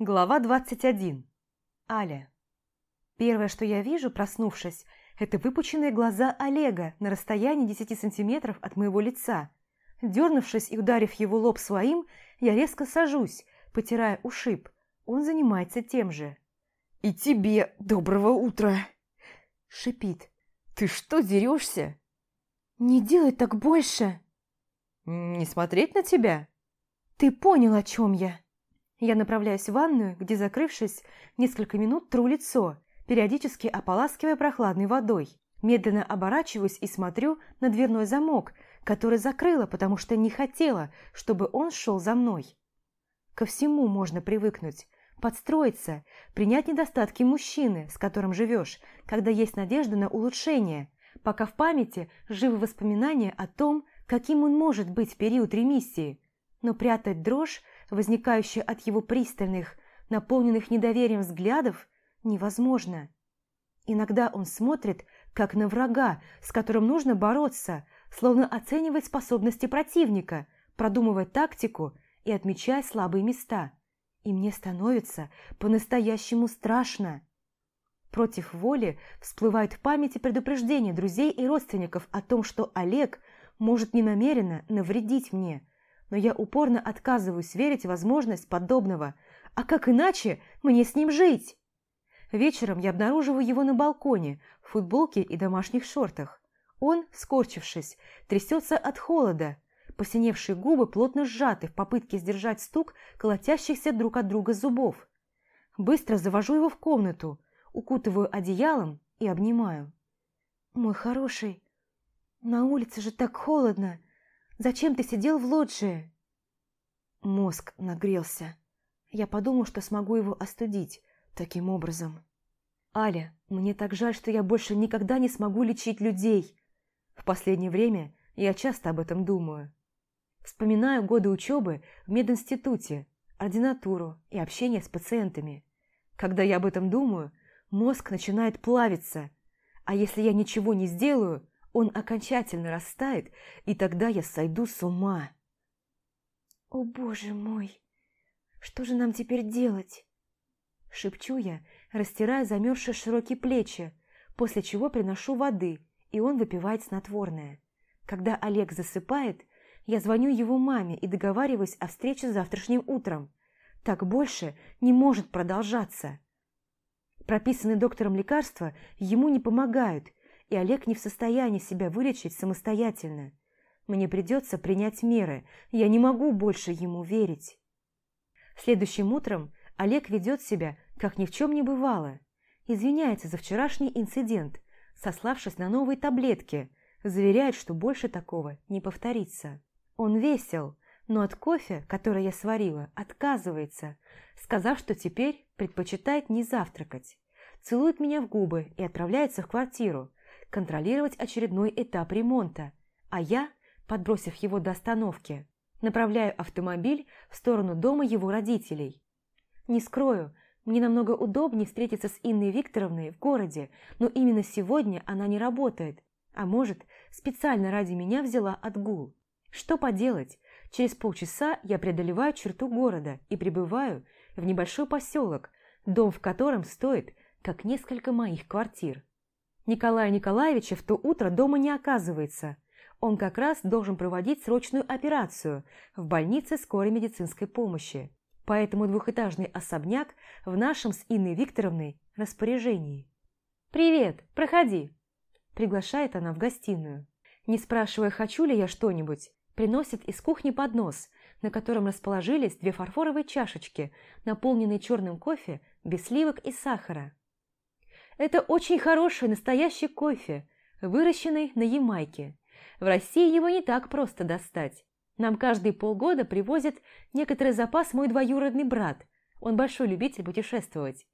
Глава 21. Аля. Первое, что я вижу, проснувшись, это выпученные глаза Олега на расстоянии 10 сантиметров от моего лица. Дернувшись и ударив его лоб своим, я резко сажусь, потирая ушиб. Он занимается тем же. «И тебе доброго утра!» Шипит. «Ты что, дерешься?» «Не делай так больше!» «Не смотреть на тебя?» «Ты понял, о чем я?» Я направляюсь в ванную, где, закрывшись, несколько минут тру лицо, периодически ополаскивая прохладной водой. Медленно оборачиваюсь и смотрю на дверной замок, который закрыла, потому что не хотела, чтобы он шел за мной. Ко всему можно привыкнуть, подстроиться, принять недостатки мужчины, с которым живешь, когда есть надежда на улучшение, пока в памяти живы воспоминания о том, каким он может быть в период ремиссии, но прятать дрожь, возникающую от его пристальных, наполненных недоверием взглядов, невозможно. Иногда он смотрит, как на врага, с которым нужно бороться, словно оценивает способности противника, продумывая тактику и отмечая слабые места. И мне становится по-настоящему страшно. Против воли всплывает в памяти предупреждение друзей и родственников о том, что Олег может ненамеренно навредить мне, но я упорно отказываюсь верить в возможность подобного. А как иначе мне с ним жить? Вечером я обнаруживаю его на балконе, в футболке и домашних шортах. Он, скорчившись, трясется от холода. Посиневшие губы плотно сжаты в попытке сдержать стук колотящихся друг от друга зубов. Быстро завожу его в комнату, укутываю одеялом и обнимаю. «Мой хороший, на улице же так холодно. Зачем ты сидел в лоджии?» Мозг нагрелся. Я подумал, что смогу его остудить таким образом. «Аля, мне так жаль, что я больше никогда не смогу лечить людей. В последнее время я часто об этом думаю. Вспоминаю годы учебы в мединституте, ординатуру и общение с пациентами. Когда я об этом думаю, мозг начинает плавиться, а если я ничего не сделаю, он окончательно растает, и тогда я сойду с ума. «О, боже мой! Что же нам теперь делать?» Шепчу я, растирая замерзшие широкие плечи, после чего приношу воды, и он выпивает снотворное. Когда Олег засыпает, я звоню его маме и договариваюсь о встрече завтрашним утром. Так больше не может продолжаться. Прописанные доктором лекарства ему не помогают, и Олег не в состоянии себя вылечить самостоятельно. Мне придется принять меры, я не могу больше ему верить. Следующим утром Олег ведет себя, как ни в чем не бывало. Извиняется за вчерашний инцидент, сославшись на новые таблетки, заверяет, что больше такого не повторится. Он весел, но от кофе, который я сварила, отказывается, сказав, что теперь предпочитает не завтракать. Целует меня в губы и отправляется в квартиру, контролировать очередной этап ремонта, а я, подбросив его до остановки, направляю автомобиль в сторону дома его родителей. Не скрою, мне намного удобнее встретиться с Инной Викторовной в городе, но именно сегодня она не работает, а может, специально ради меня взяла отгул. Что поделать, через полчаса я преодолеваю черту города и прибываю в небольшой поселок, дом в котором стоит, как несколько моих квартир. Николая Николаевича в то утро дома не оказывается. Он как раз должен проводить срочную операцию в больнице скорой медицинской помощи. Поэтому двухэтажный особняк в нашем с Инной Викторовной распоряжении. «Привет, проходи!» Приглашает она в гостиную. Не спрашивая, хочу ли я что-нибудь, приносит из кухни поднос, на котором расположились две фарфоровые чашечки, наполненные черным кофе без сливок и сахара. Это очень хороший настоящий кофе, выращенный на Ямайке. В России его не так просто достать. Нам каждые полгода привозят некоторый запас мой двоюродный брат. Он большой любитель путешествовать.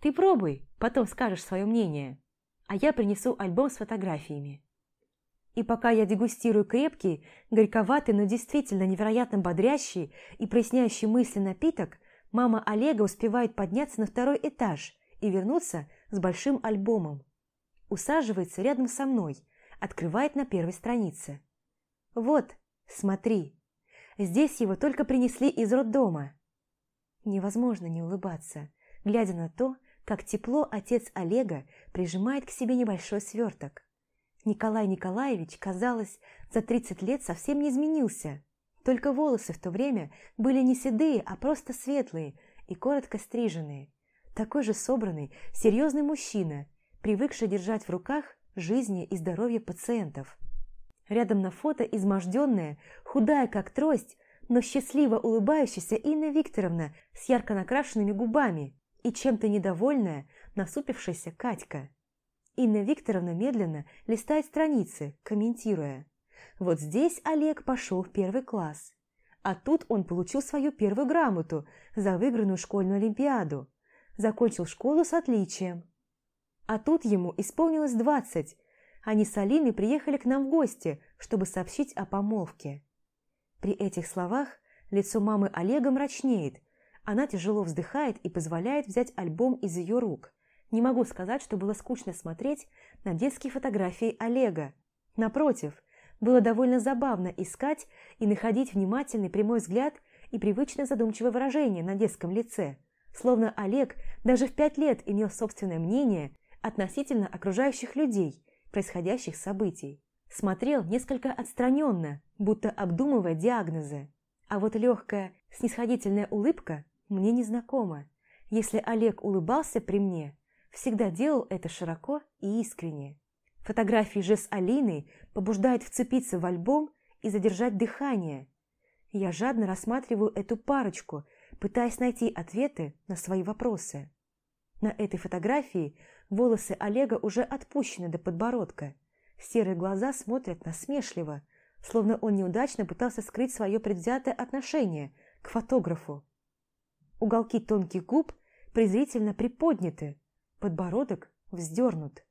Ты пробуй, потом скажешь свое мнение. А я принесу альбом с фотографиями. И пока я дегустирую крепкий, горьковатый, но действительно невероятно бодрящий и проясняющий мысли напиток, мама Олега успевает подняться на второй этаж и вернуться с большим альбомом. Усаживается рядом со мной, открывает на первой странице. «Вот, смотри, здесь его только принесли из роддома». Невозможно не улыбаться, глядя на то, как тепло отец Олега прижимает к себе небольшой сверток. Николай Николаевич, казалось, за 30 лет совсем не изменился. Только волосы в то время были не седые, а просто светлые и коротко стриженные. Такой же собранный, серьезный мужчина, привыкший держать в руках жизни и здоровье пациентов. Рядом на фото изможденная, худая как трость, но счастливо улыбающаяся Инна Викторовна с ярко накрашенными губами и чем-то недовольная, насупившаяся Катька. Инна Викторовна медленно листает страницы, комментируя. Вот здесь Олег пошел в первый класс. А тут он получил свою первую грамоту за выигранную школьную олимпиаду. Закончил школу с отличием. А тут ему исполнилось двадцать. Они с Алиной приехали к нам в гости, чтобы сообщить о помолвке. При этих словах лицо мамы Олега мрачнеет. Она тяжело вздыхает и позволяет взять альбом из ее рук. Не могу сказать, что было скучно смотреть на детские фотографии Олега. Напротив, было довольно забавно искать и находить внимательный прямой взгляд и привычное задумчивое выражение на детском лице, словно Олег даже в пять лет имел собственное мнение относительно окружающих людей, происходящих событий. Смотрел несколько отстраненно, будто обдумывая диагнозы. А вот легкая, снисходительная улыбка мне незнакома. Если Олег улыбался при мне, всегда делал это широко и искренне. Фотографии же с Алиной побуждают вцепиться в альбом и задержать дыхание. Я жадно рассматриваю эту парочку, пытаясь найти ответы на свои вопросы. На этой фотографии волосы Олега уже отпущены до подбородка. Серые глаза смотрят насмешливо, словно он неудачно пытался скрыть свое предвзятое отношение к фотографу. Уголки тонких губ презрительно приподняты, подбородок вздернут.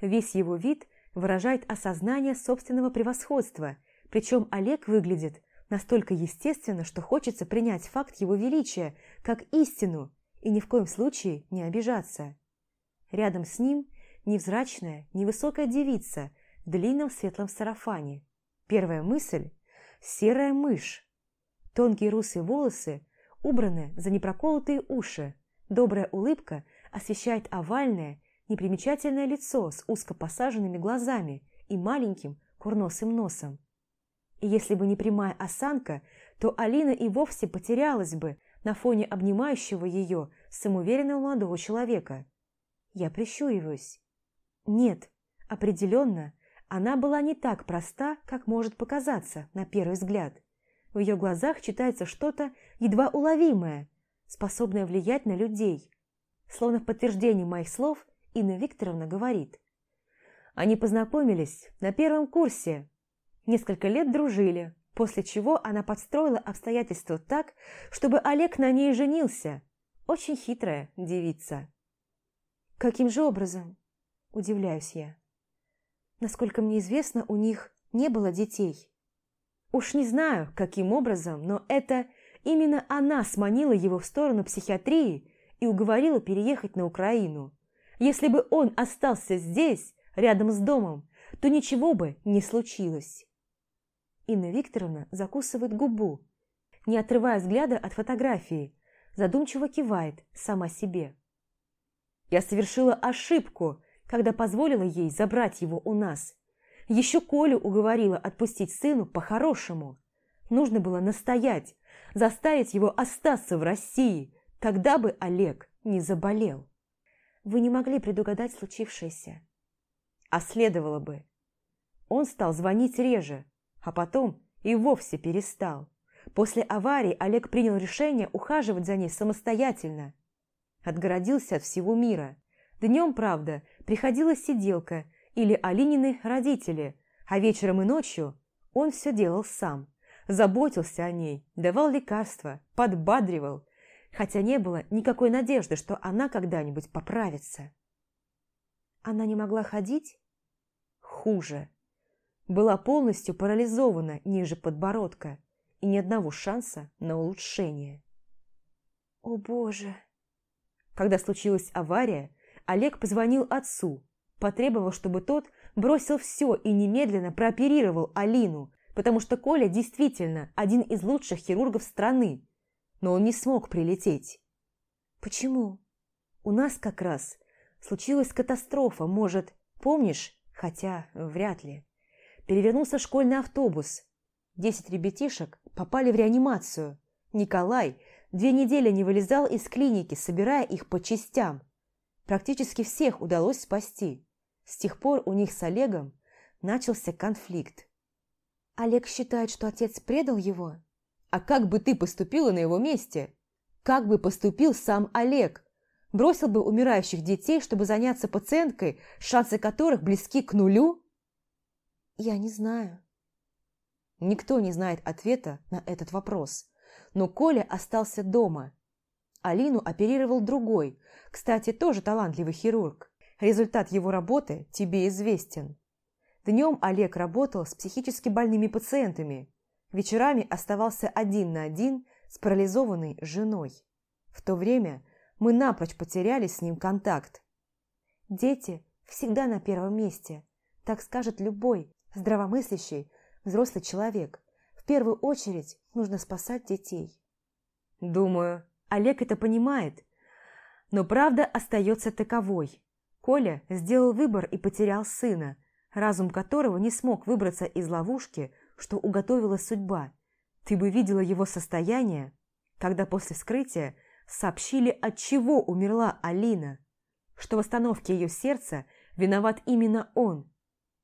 Весь его вид выражает осознание собственного превосходства, причем Олег выглядит настолько естественно, что хочется принять факт его величия как истину и ни в коем случае не обижаться. Рядом с ним невзрачная, невысокая девица в длинном светлом сарафане. Первая мысль – серая мышь. Тонкие русые волосы убраны за непроколотые уши. Добрая улыбка освещает овальное, непримечательное лицо с узко посаженными глазами и маленьким курносым носом. И если бы не прямая осанка, то Алина и вовсе потерялась бы на фоне обнимающего ее самоуверенного молодого человека. Я прищуриваюсь. Нет, определенно, она была не так проста, как может показаться на первый взгляд. В ее глазах читается что-то едва уловимое, способное влиять на людей. Словно в подтверждение моих слов Инна Викторовна говорит. Они познакомились на первом курсе, несколько лет дружили, после чего она подстроила обстоятельства так, чтобы Олег на ней женился. Очень хитрая девица. «Каким же образом?» – удивляюсь я. Насколько мне известно, у них не было детей. Уж не знаю, каким образом, но это именно она сманила его в сторону психиатрии и уговорила переехать на Украину. Если бы он остался здесь, рядом с домом, то ничего бы не случилось. Инна Викторовна закусывает губу, не отрывая взгляда от фотографии, задумчиво кивает сама себе. Я совершила ошибку, когда позволила ей забрать его у нас. Еще Колю уговорила отпустить сыну по-хорошему. Нужно было настоять, заставить его остаться в России. Тогда бы Олег не заболел. Вы не могли предугадать случившееся. А следовало бы. Он стал звонить реже, а потом и вовсе перестал. После аварии Олег принял решение ухаживать за ней самостоятельно. Отгородился от всего мира. Днем, правда, приходила сиделка или Алинины родители, а вечером и ночью он все делал сам. Заботился о ней, давал лекарства, подбадривал, хотя не было никакой надежды, что она когда-нибудь поправится. Она не могла ходить? Хуже. Была полностью парализована ниже подбородка и ни одного шанса на улучшение. «О, Боже!» Когда случилась авария, Олег позвонил отцу, потребовал, чтобы тот бросил все и немедленно прооперировал Алину, потому что Коля действительно один из лучших хирургов страны. но он не смог прилететь. Почему? У нас как раз случилась катастрофа, может, помнишь? Хотя вряд ли. Перевернулся школьный автобус. Десять ребятишек попали в реанимацию. Николай две недели не вылезал из клиники, собирая их по частям. Практически всех удалось спасти. С тех пор у них с Олегом начался конфликт. Олег считает, что отец предал его? А как бы ты поступила на его месте? Как бы поступил сам Олег? Бросил бы умирающих детей, чтобы заняться пациенткой, шансы которых близки к нулю? Я не знаю. Никто не знает ответа на этот вопрос. Но Коля остался дома. Алину оперировал другой, кстати, тоже талантливый хирург. Результат его работы тебе известен. Днем Олег работал с психически больными пациентами. Вечерами оставался один на один с парализованной женой. В то время мы напрочь потеряли с ним контакт. Дети всегда на первом месте, так скажет любой здравомыслящий взрослый человек. В первую очередь нужно спасать детей. Думаю, Олег это понимает, но правда остается таковой. Коля сделал выбор и потерял сына, разум которого не смог выбраться из ловушки, что уготовила судьба. Ты бы видела его состояние, когда после вскрытия сообщили, от чего умерла Алина, что в остановке ее сердца виноват именно он.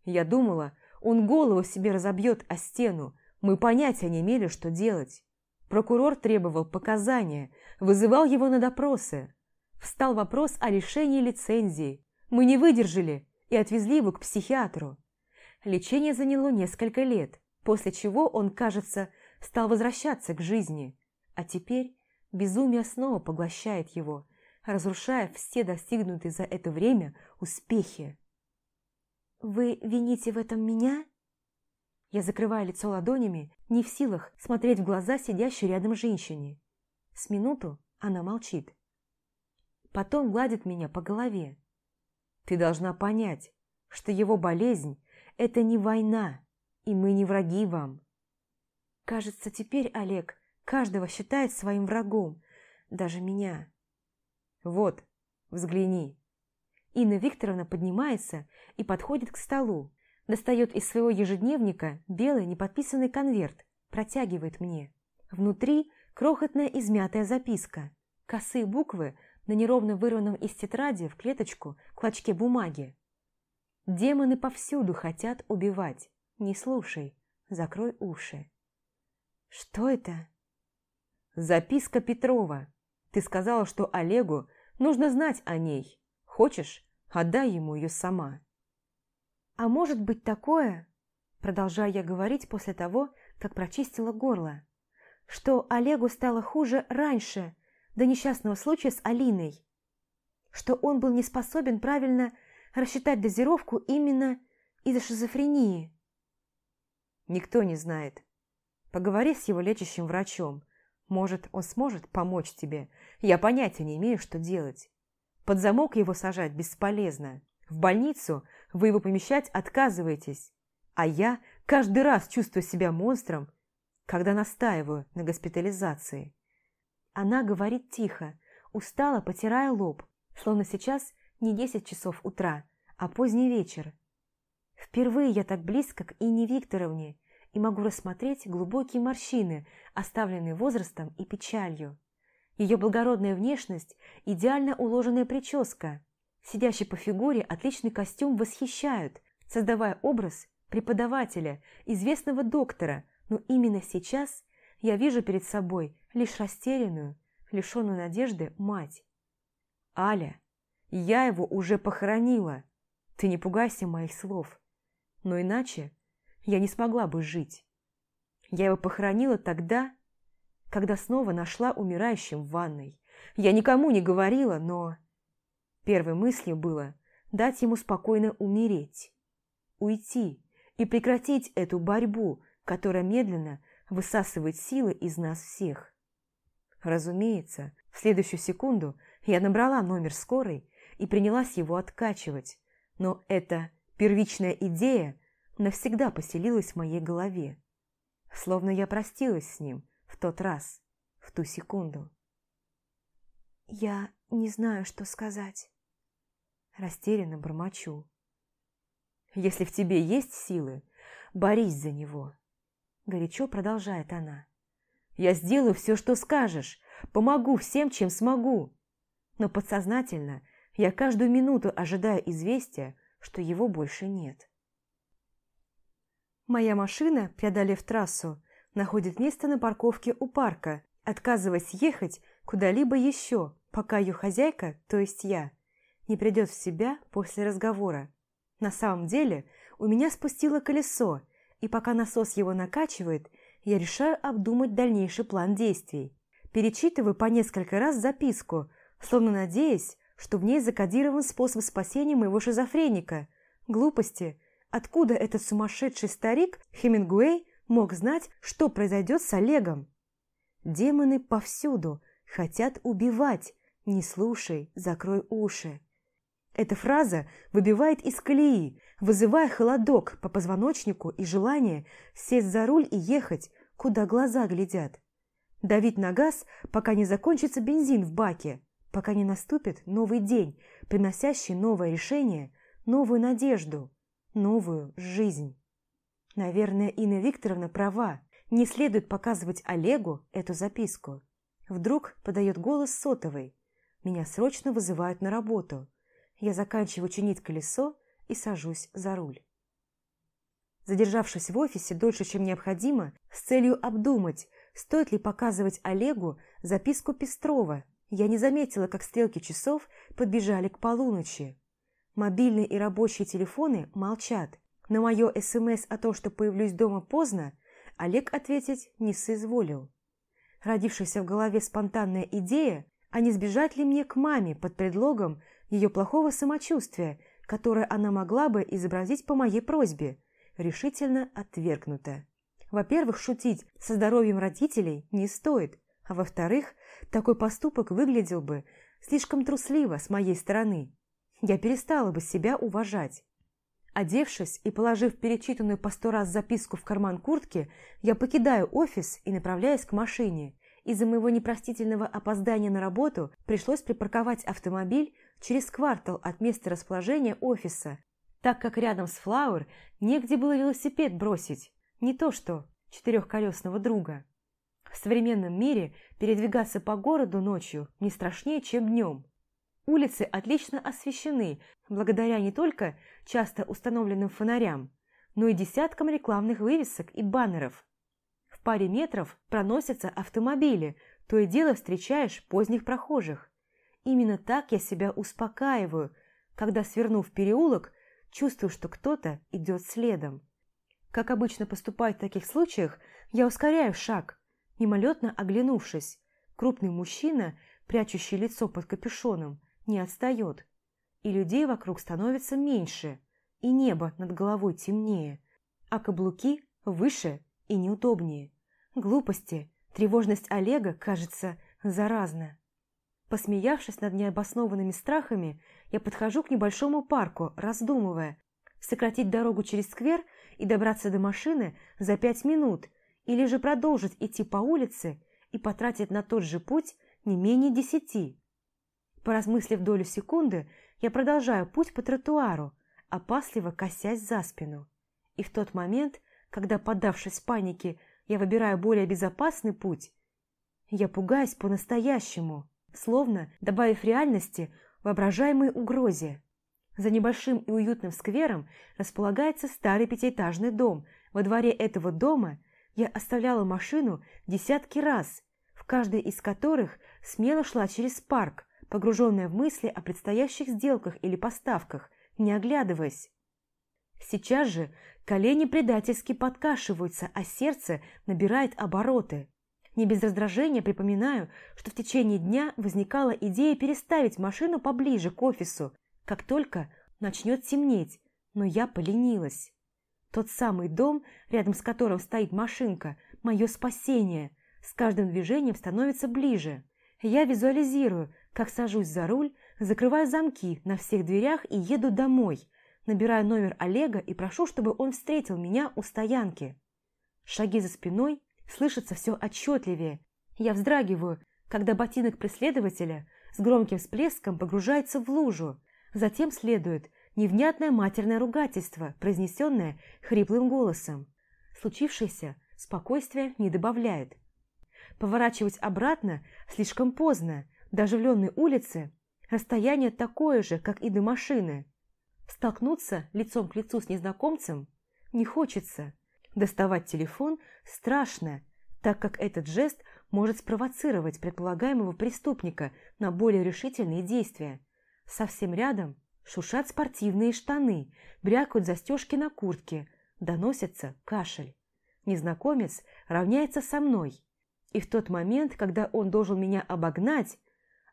Я думала, он голову себе разобьет о стену, мы понятия не имели, что делать. Прокурор требовал показания, вызывал его на допросы. Встал вопрос о лишении лицензии. Мы не выдержали и отвезли его к психиатру. Лечение заняло несколько лет, после чего он, кажется, стал возвращаться к жизни. А теперь безумие снова поглощает его, разрушая все достигнутые за это время успехи. «Вы вините в этом меня?» Я закрываю лицо ладонями, не в силах смотреть в глаза сидящей рядом женщине. С минуту она молчит. Потом гладит меня по голове. Ты должна понять, что его болезнь – это не война, и мы не враги вам. Кажется, теперь Олег каждого считает своим врагом, даже меня. Вот, взгляни. Инна Викторовна поднимается и подходит к столу, достает из своего ежедневника белый неподписанный конверт, протягивает мне. Внутри крохотная измятая записка, косые буквы на неровно вырванном из тетради в клеточку клочке бумаги. Демоны повсюду хотят убивать. Не слушай, закрой уши. Что это? Записка Петрова. Ты сказала, что Олегу нужно знать о ней. Хочешь, Отдай ему ее сама. А может быть такое, продолжая я говорить после того, как прочистила горло, что Олегу стало хуже раньше, до несчастного случая с Алиной, что он был не способен правильно рассчитать дозировку именно из-за шизофрении. Никто не знает. Поговори с его лечащим врачом. Может, он сможет помочь тебе. Я понятия не имею, что делать. Под замок его сажать бесполезно. В больницу вы его помещать отказываетесь. А я каждый раз чувствую себя монстром, когда настаиваю на госпитализации. Она говорит тихо, устало потирая лоб, словно сейчас не десять часов утра, а поздний вечер. Впервые я так близко к Инне Викторовне и могу рассмотреть глубокие морщины, оставленные возрастом и печалью. Ее благородная внешность, идеально уложенная прическа, сидящий по фигуре отличный костюм восхищают, создавая образ преподавателя, известного доктора, но именно сейчас я вижу перед собой лишь растерянную, лишенную надежды мать. «Аля, я его уже похоронила. Ты не пугайся моих слов. Но иначе я не смогла бы жить. Я его похоронила тогда, когда снова нашла умирающим в ванной. Я никому не говорила, но... Первой мыслью было дать ему спокойно умереть, уйти и прекратить эту борьбу, которая медленно высасывает силы из нас всех. Разумеется, в следующую секунду я набрала номер скорой и принялась его откачивать, но эта первичная идея навсегда поселилась в моей голове. Словно я простилась с ним – в тот раз, в ту секунду. «Я не знаю, что сказать». Растерянно бормочу. «Если в тебе есть силы, борись за него», – горячо продолжает она. «Я сделаю все, что скажешь, помогу всем, чем смогу. Но подсознательно я каждую минуту ожидаю известия, что его больше нет». Моя машина, преодолев трассу, находит место на парковке у парка, отказываясь ехать куда-либо еще, пока ее хозяйка, то есть я, не придет в себя после разговора. На самом деле у меня спустило колесо, и пока насос его накачивает, я решаю обдумать дальнейший план действий. Перечитываю по несколько раз записку, словно надеясь, что в ней закодирован способ спасения моего шизофреника. Глупости – Откуда этот сумасшедший старик Хемингуэй мог знать, что произойдет с Олегом? Демоны повсюду, хотят убивать. Не слушай, закрой уши. Эта фраза выбивает из колеи, вызывая холодок по позвоночнику и желание сесть за руль и ехать, куда глаза глядят. Давить на газ, пока не закончится бензин в баке, пока не наступит новый день, приносящий новое решение, новую надежду новую жизнь. Наверное, Инна Викторовна права. Не следует показывать Олегу эту записку. Вдруг подает голос сотовый. Меня срочно вызывают на работу. Я заканчиваю чинить колесо и сажусь за руль. Задержавшись в офисе дольше, чем необходимо, с целью обдумать, стоит ли показывать Олегу записку Пестрова, я не заметила, как стрелки часов подбежали к полуночи. Мобильные и рабочие телефоны молчат. На мое СМС о том, что появлюсь дома поздно, Олег ответить не соизволил. Родившаяся в голове спонтанная идея, а не сбежать ли мне к маме под предлогом ее плохого самочувствия, которое она могла бы изобразить по моей просьбе, решительно отвергнута. Во-первых, шутить со здоровьем родителей не стоит, а во-вторых, такой поступок выглядел бы слишком трусливо с моей стороны я перестала бы себя уважать. Одевшись и положив перечитанную по сто раз записку в карман куртки, я покидаю офис и направляюсь к машине. Из-за моего непростительного опоздания на работу пришлось припарковать автомобиль через квартал от места расположения офиса, так как рядом с Флауэр негде было велосипед бросить, не то что четырехколесного друга. В современном мире передвигаться по городу ночью не страшнее, чем днем. Улицы отлично освещены, благодаря не только часто установленным фонарям, но и десяткам рекламных вывесок и баннеров. В паре метров проносятся автомобили, то и дело встречаешь поздних прохожих. Именно так я себя успокаиваю, когда, свернув переулок, чувствую, что кто-то идет следом. Как обычно поступает в таких случаях, я ускоряю шаг, мимолетно оглянувшись. Крупный мужчина, прячущий лицо под капюшоном, не отстает, и людей вокруг становится меньше, и небо над головой темнее, а каблуки выше и неудобнее. Глупости, тревожность Олега, кажется, заразна. Посмеявшись над необоснованными страхами, я подхожу к небольшому парку, раздумывая, сократить дорогу через сквер и добраться до машины за пять минут, или же продолжить идти по улице и потратить на тот же путь не менее десяти. Поразмыслив долю секунды, я продолжаю путь по тротуару, опасливо косясь за спину. И в тот момент, когда, поддавшись панике, я выбираю более безопасный путь, я пугаюсь по-настоящему, словно добавив реальности воображаемой угрозе. За небольшим и уютным сквером располагается старый пятиэтажный дом. Во дворе этого дома я оставляла машину десятки раз, в каждой из которых смело шла через парк, погруженная в мысли о предстоящих сделках или поставках, не оглядываясь. Сейчас же колени предательски подкашиваются, а сердце набирает обороты. Не без раздражения припоминаю, что в течение дня возникала идея переставить машину поближе к офису, как только начнет темнеть, но я поленилась. Тот самый дом, рядом с которым стоит машинка, мое спасение, с каждым движением становится ближе. Я визуализирую, как сажусь за руль, закрываю замки на всех дверях и еду домой, набираю номер Олега и прошу, чтобы он встретил меня у стоянки. Шаги за спиной слышатся все отчетливее, Я вздрагиваю, когда ботинок преследователя с громким всплеском погружается в лужу. Затем следует невнятное матерное ругательство, произнесенное хриплым голосом. Случившееся спокойствия не добавляет. Поворачивать обратно слишком поздно, до оживленной улицы расстояние такое же, как и до машины. Столкнуться лицом к лицу с незнакомцем не хочется. Доставать телефон страшно, так как этот жест может спровоцировать предполагаемого преступника на более решительные действия. Совсем рядом шушат спортивные штаны, брякают застежки на куртке, доносится кашель. Незнакомец равняется со мной. И в тот момент, когда он должен меня обогнать,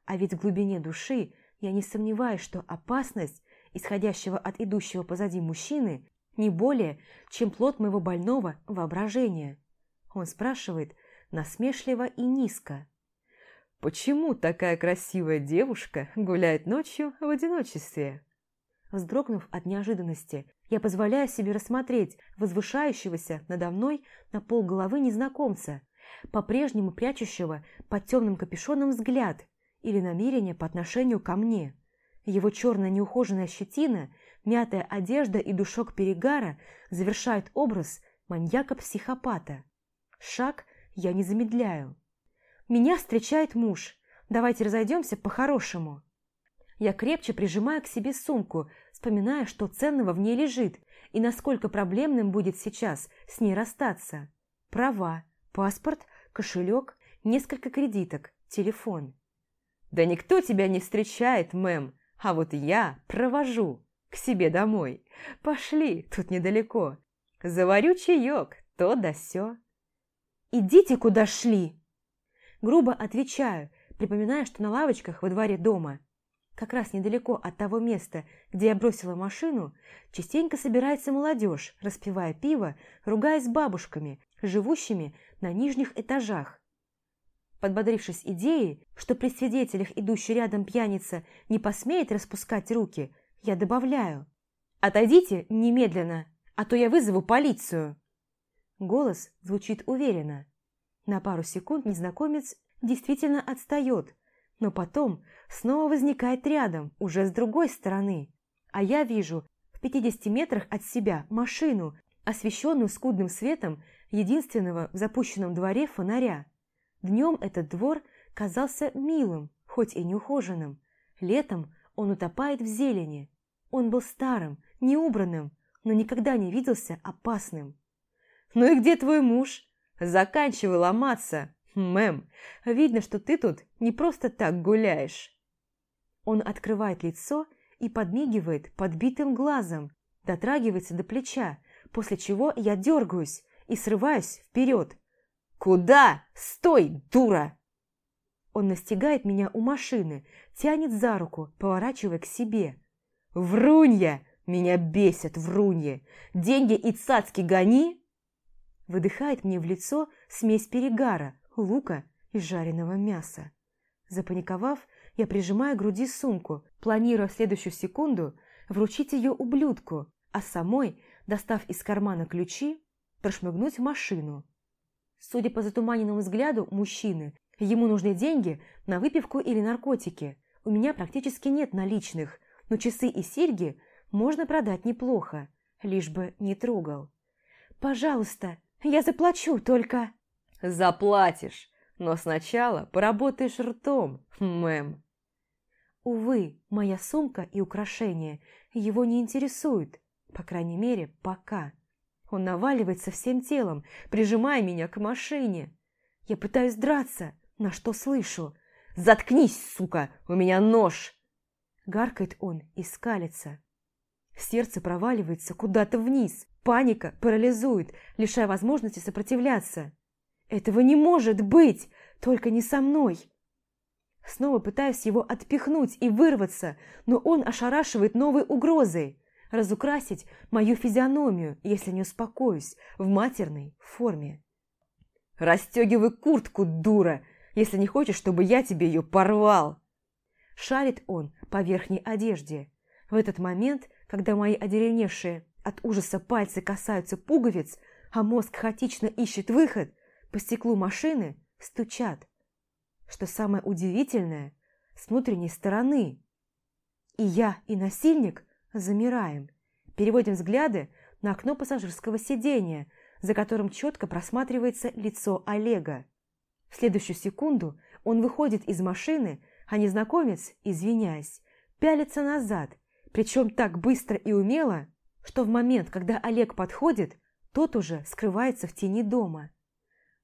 а ведь в глубине души я не сомневаюсь, что опасность, исходящего от идущего позади мужчины, не более, чем плод моего больного воображения. Он спрашивает насмешливо и низко. «Почему такая красивая девушка гуляет ночью в одиночестве?» Вздрогнув от неожиданности, я позволяю себе рассмотреть возвышающегося надо мной на пол головы незнакомца, по-прежнему прячущего под темным капюшоном взгляд или намерение по отношению ко мне. Его черная неухоженная щетина, мятая одежда и душок перегара завершают образ маньяка-психопата. Шаг я не замедляю. Меня встречает муж. Давайте разойдемся по-хорошему. Я крепче прижимаю к себе сумку, вспоминая, что ценного в ней лежит, и насколько проблемным будет сейчас с ней расстаться. Права, паспорт, кошелек, несколько кредиток, телефон. «Да никто тебя не встречает, мэм, а вот я провожу к себе домой. Пошли, тут недалеко. Заварю чаек, то да сё». «Идите, куда шли!» Грубо отвечаю, припоминая, что на лавочках во дворе дома, как раз недалеко от того места, где я бросила машину, частенько собирается молодежь, распивая пиво, ругаясь бабушками, живущими на нижних этажах. Подбодрившись идеей, что при свидетелях идущий рядом пьяница не посмеет распускать руки, я добавляю «Отойдите немедленно, а то я вызову полицию». Голос звучит уверенно. На пару секунд незнакомец действительно отстает, но потом снова возникает рядом, уже с другой стороны. А я вижу в 50 метрах от себя машину, освещенную скудным светом единственного в запущенном дворе фонаря. Днем этот двор казался милым, хоть и неухоженным. Летом он утопает в зелени. Он был старым, неубранным, но никогда не виделся опасным. «Ну и где твой муж? Заканчивай ломаться, мэм. Видно, что ты тут не просто так гуляешь». Он открывает лицо и подмигивает подбитым глазом, дотрагивается до плеча, после чего я дергаюсь и срываюсь вперед. «Куда? Стой, дура!» Он настигает меня у машины, тянет за руку, поворачивая к себе. «Врунья! Меня бесит врунья! Деньги и цацки гони!» Выдыхает мне в лицо смесь перегара, лука и жареного мяса. Запаниковав, я прижимаю к груди сумку, планируя в следующую секунду вручить ее ублюдку, а самой, достав из кармана ключи, прошмыгнуть в машину. Судя по затуманенному взгляду мужчины, ему нужны деньги на выпивку или наркотики. У меня практически нет наличных, но часы и серьги можно продать неплохо, лишь бы не трогал. «Пожалуйста, я заплачу, только...» «Заплатишь, но сначала поработаешь ртом, мэм». Увы, моя сумка и украшения его не интересуют, по крайней мере, пока. Он наваливается всем телом, прижимая меня к машине. Я пытаюсь драться, на что слышу. «Заткнись, сука! У меня нож!» Гаркает он и скалится. Сердце проваливается куда-то вниз. Паника парализует, лишая возможности сопротивляться. Этого не может быть! Только не со мной! Снова пытаюсь его отпихнуть и вырваться, но он ошарашивает новой угрозой разукрасить мою физиономию, если не успокоюсь, в матерной форме. «Растегивай куртку, дура, если не хочешь, чтобы я тебе ее порвал!» Шарит он по верхней одежде. В этот момент, когда мои одеревневшие от ужаса пальцы касаются пуговиц, а мозг хаотично ищет выход, по стеклу машины стучат что самое удивительное, с внутренней стороны. И я, и насильник замираем, переводим взгляды на окно пассажирского сидения, за которым четко просматривается лицо Олега. В следующую секунду он выходит из машины, а незнакомец, извиняясь, пялится назад, причем так быстро и умело, что в момент, когда Олег подходит, тот уже скрывается в тени дома.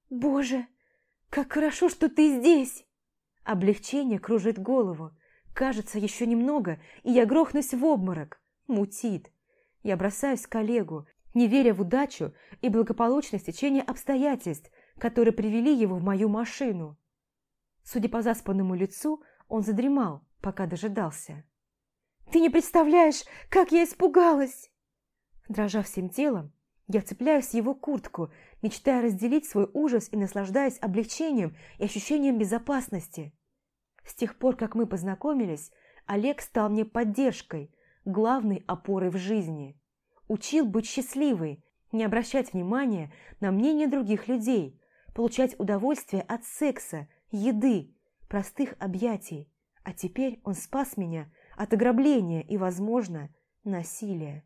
«Боже, как хорошо, что ты здесь!» Облегчение кружит голову. Кажется, еще немного, и я грохнусь в обморок. Мутит. Я бросаюсь к коллегу, не веря в удачу и благополучное течение обстоятельств, которые привели его в мою машину. Судя по заспанному лицу, он задремал, пока дожидался. «Ты не представляешь, как я испугалась!» Дрожа всем телом, я цепляюсь в его куртку, мечтая разделить свой ужас и наслаждаясь облегчением и ощущением безопасности. С тех пор, как мы познакомились, Олег стал мне поддержкой, главной опорой в жизни. Учил быть счастливой, не обращать внимания на мнение других людей, получать удовольствие от секса, еды, простых объятий. А теперь он спас меня от ограбления и, возможно, насилия.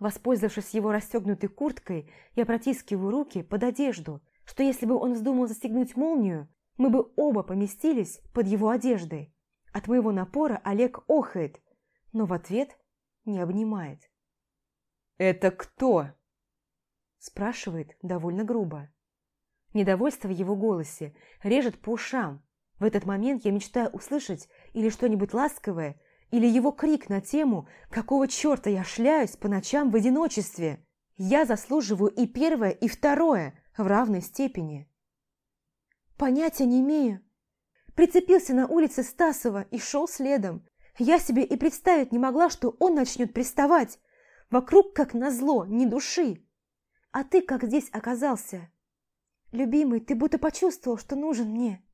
Воспользовавшись его расстегнутой курткой, я протискиваю руки под одежду, что если бы он вздумал застегнуть молнию, мы бы оба поместились под его одеждой. От моего напора Олег охает, но в ответ не обнимает. «Это кто?» спрашивает довольно грубо. Недовольство в его голосе режет по ушам. В этот момент я мечтаю услышать или что-нибудь ласковое, или его крик на тему «Какого черта я шляюсь по ночам в одиночестве?» Я заслуживаю и первое, и второе в равной степени. Понятия не имею. Прицепился на улице Стасова и шел следом. Я себе и представить не могла, что он начнет приставать. Вокруг, как назло, ни души. А ты как здесь оказался? Любимый, ты будто почувствовал, что нужен мне.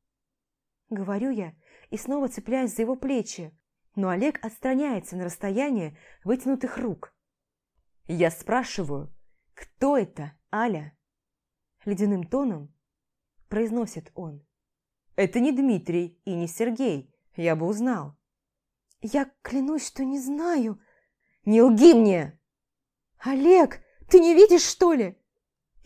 Говорю я и снова цепляюсь за его плечи, но Олег отстраняется на расстояние вытянутых рук. Я спрашиваю, кто это, Аля? Ледяным тоном произносит он. Это не Дмитрий и не Сергей, я бы узнал. Я клянусь, что не знаю. Не лги мне! Олег, ты не видишь, что ли?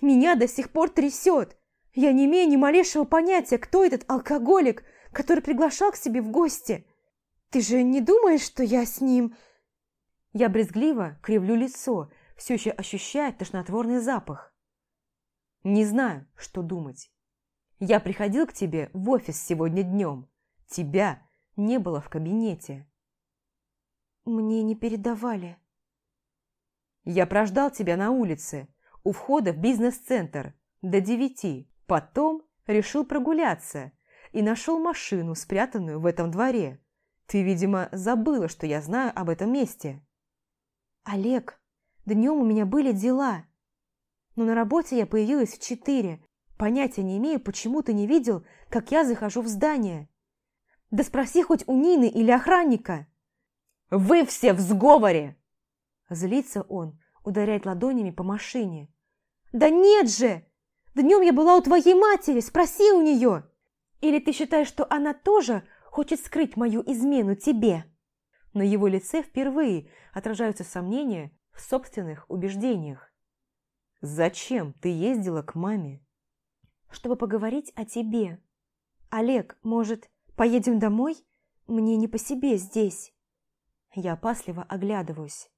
Меня до сих пор трясет. Я не имею ни малейшего понятия, кто этот алкоголик, который приглашал к себе в гости. Ты же не думаешь, что я с ним...» Я брезгливо кривлю лицо, все еще ощущая тошнотворный запах. «Не знаю, что думать. Я приходил к тебе в офис сегодня днем. Тебя не было в кабинете». «Мне не передавали». Я прождал тебя на улице, у входа в бизнес-центр, до девяти. Потом решил прогуляться и нашел машину, спрятанную в этом дворе. Ты, видимо, забыла, что я знаю об этом месте. Олег, днем у меня были дела. Но на работе я появилась в четыре. Понятия не имею, почему ты не видел, как я захожу в здание. Да спроси хоть у Нины или охранника. Вы все в сговоре! Злится он, ударяет ладонями по машине. «Да нет же! Днем я была у твоей матери, спроси у нее! Или ты считаешь, что она тоже хочет скрыть мою измену тебе?» На его лице впервые отражаются сомнения в собственных убеждениях. «Зачем ты ездила к маме?» «Чтобы поговорить о тебе. Олег, может, поедем домой? Мне не по себе здесь». Я опасливо оглядываюсь.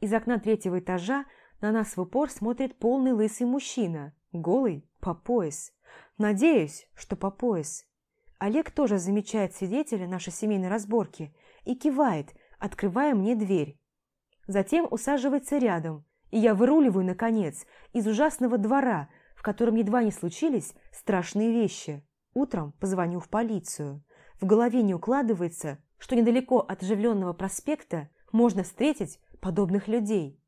Из окна третьего этажа на нас в упор смотрит полный лысый мужчина, голый по пояс. Надеюсь, что по пояс. Олег тоже замечает свидетеля нашей семейной разборки и кивает, открывая мне дверь. Затем усаживается рядом, и я выруливаю, наконец, из ужасного двора, в котором едва не случились страшные вещи. Утром позвоню в полицию. В голове не укладывается, что недалеко от оживленного проспекта можно встретить подобных людей.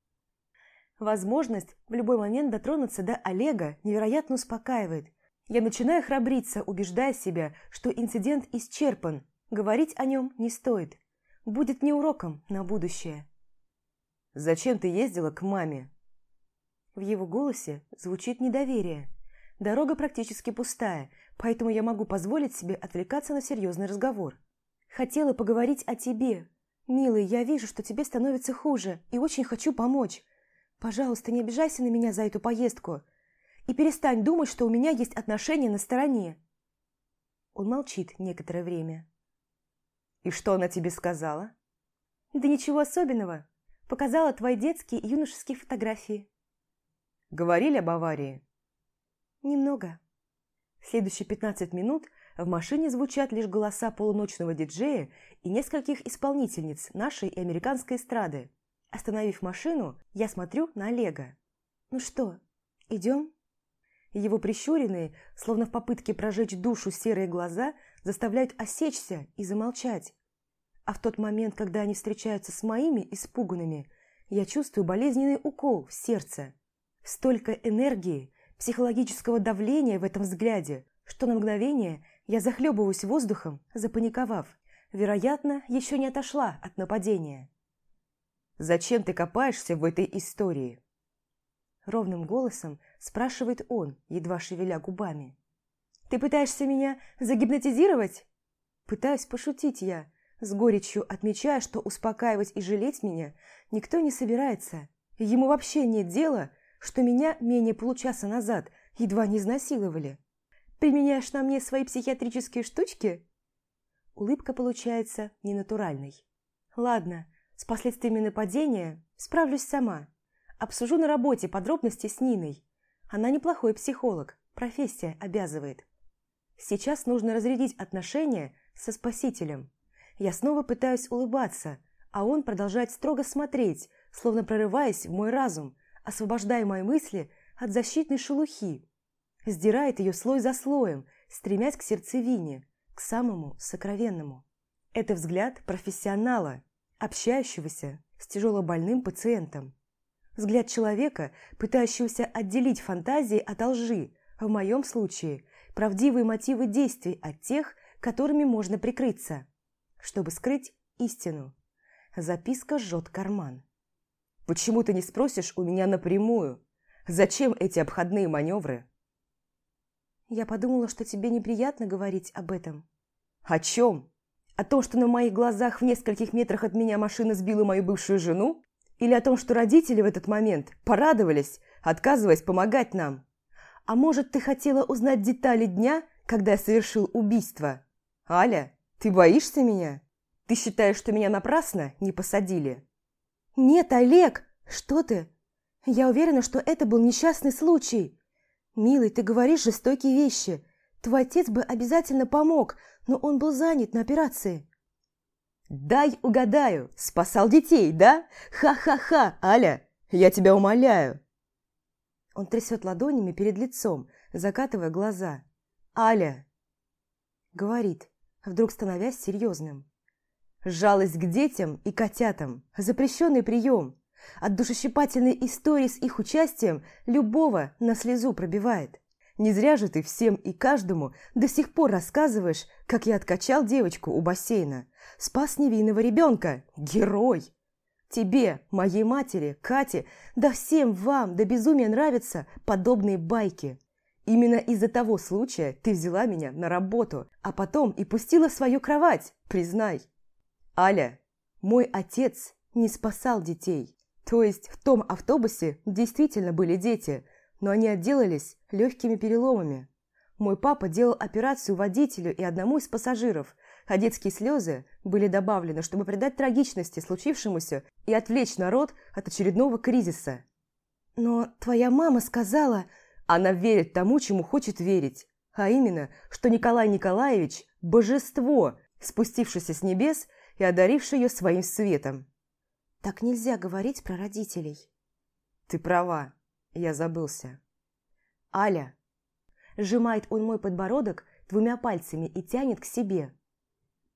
Возможность в любой момент дотронуться до Олега невероятно успокаивает. Я начинаю храбриться, убеждая себя, что инцидент исчерпан, говорить о нем не стоит. Будет не уроком на будущее. «Зачем ты ездила к маме?» В его голосе звучит недоверие. Дорога практически пустая, поэтому я могу позволить себе отвлекаться на серьезный разговор. Хотела поговорить о тебе. Милый, я вижу, что тебе становится хуже, и очень хочу помочь. Пожалуйста, не обижайся на меня за эту поездку. И перестань думать, что у меня есть отношения на стороне. Он молчит некоторое время. И что она тебе сказала? Да ничего особенного. Показала твои детские и юношеские фотографии. Говорили об аварии? Немного. Следующие 15 минут в машине звучат лишь голоса полуночного диджея и нескольких исполнительниц нашей и американской эстрады. Остановив машину, я смотрю на Олега. «Ну что, идем?» Его прищуренные, словно в попытке прожечь душу серые глаза, заставляют осечься и замолчать. А в тот момент, когда они встречаются с моими испуганными, я чувствую болезненный укол в сердце. Столько энергии, психологического давления в этом взгляде, что на мгновение я захлебываюсь воздухом, запаниковав. Вероятно, еще не отошла от нападения. «Зачем ты копаешься в этой истории?» Ровным голосом спрашивает он, едва шевеля губами. «Ты пытаешься меня загипнотизировать?» Пытаюсь пошутить я, с горечью отмечая, что успокаивать и жалеть меня никто не собирается. Ему вообще нет дела, что меня менее получаса назад едва не изнасиловали. Применяешь на мне свои психиатрические штучки? Улыбка получается ненатуральной. Ладно, с последствиями нападения справлюсь сама. Обсужу на работе подробности с Ниной. Она неплохой психолог, профессия обязывает. Сейчас нужно разрядить отношения со спасителем. Я снова пытаюсь улыбаться, а он продолжает строго смотреть, словно прорываясь в мой разум, освобождая мои мысли от защитной шелухи. Сдирает ее слой за слоем, стремясь к сердцевине, к самому сокровенному. Это взгляд профессионала, общающегося с тяжелобольным пациентом. Взгляд человека, пытающегося отделить фантазии от лжи, в моем случае правдивые мотивы действий от тех, которыми можно прикрыться чтобы скрыть истину. Записка жжет карман. «Почему ты не спросишь у меня напрямую? Зачем эти обходные маневры?» «Я подумала, что тебе неприятно говорить об этом». «О чем? О том, что на моих глазах в нескольких метрах от меня машина сбила мою бывшую жену? Или о том, что родители в этот момент порадовались, отказываясь помогать нам? А может, ты хотела узнать детали дня, когда я совершил убийство? Аля, ты боишься меня? Ты считаешь, что меня напрасно не посадили?» «Нет, Олег, что ты? Я уверена, что это был несчастный случай. Милый, ты говоришь жестокие вещи. Твой отец бы обязательно помог, но он был занят на операции». «Дай угадаю, спасал детей, да? Ха-ха-ха, Аля, я тебя умоляю!» Он трясет ладонями перед лицом, закатывая глаза. «Аля!» Говорит, вдруг становясь серьезным. Жалость к детям и котятам – запрещенный прием. От душещипательной истории с их участием любого на слезу пробивает. Не зря же ты всем и каждому до сих пор рассказываешь, как я откачал девочку у бассейна. Спас невинного ребенка. Герой! Тебе, моей матери, Кате, да всем вам до безумия нравятся подобные байки. Именно из-за того случая ты взяла меня на работу, а потом и пустила свою кровать, признай. Аля, мой отец не спасал детей. То есть в том автобусе действительно были дети, но они отделались легкими переломами. Мой папа делал операцию водителю и одному из пассажиров, а детские слезы были добавлены, чтобы придать трагичности случившемуся и отвлечь народ от очередного кризиса. «Но твоя мама сказала...» Она верит тому, чему хочет верить, а именно, что Николай Николаевич – божество, спустившееся с небес и одарившее ее своим светом. Так нельзя говорить про родителей. Ты права, я забылся. Аля. Сжимает он мой подбородок двумя пальцами и тянет к себе.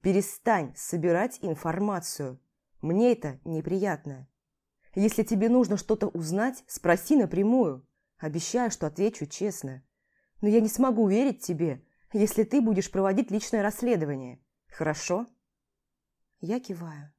Перестань собирать информацию. Мне это неприятно. Если тебе нужно что-то узнать, спроси напрямую. Обещаю, что отвечу честно. Но я не смогу верить тебе, если ты будешь проводить личное расследование. Хорошо?» Я киваю.